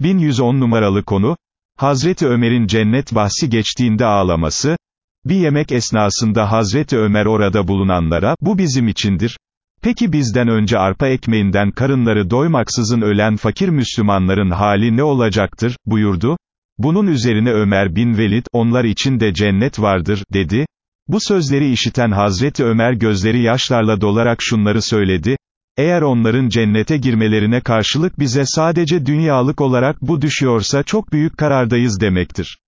1110 numaralı konu, Hazreti Ömer'in cennet bahsi geçtiğinde ağlaması, bir yemek esnasında Hazreti Ömer orada bulunanlara, bu bizim içindir, peki bizden önce arpa ekmeğinden karınları doymaksızın ölen fakir Müslümanların hali ne olacaktır, buyurdu, bunun üzerine Ömer bin Velid, onlar için de cennet vardır, dedi, bu sözleri işiten Hazreti Ömer gözleri yaşlarla dolarak şunları söyledi, eğer onların cennete girmelerine karşılık bize sadece dünyalık olarak bu düşüyorsa çok büyük karardayız demektir.